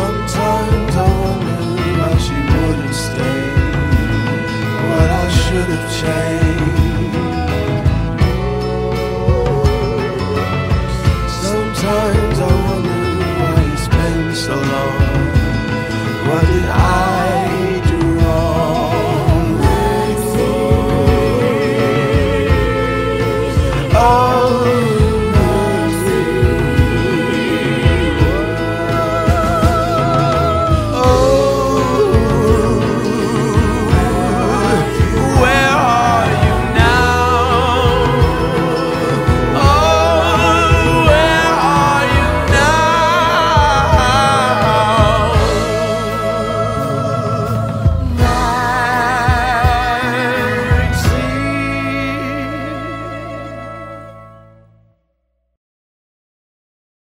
Sometimes I wonder why she wouldn't stay. What I should have changed.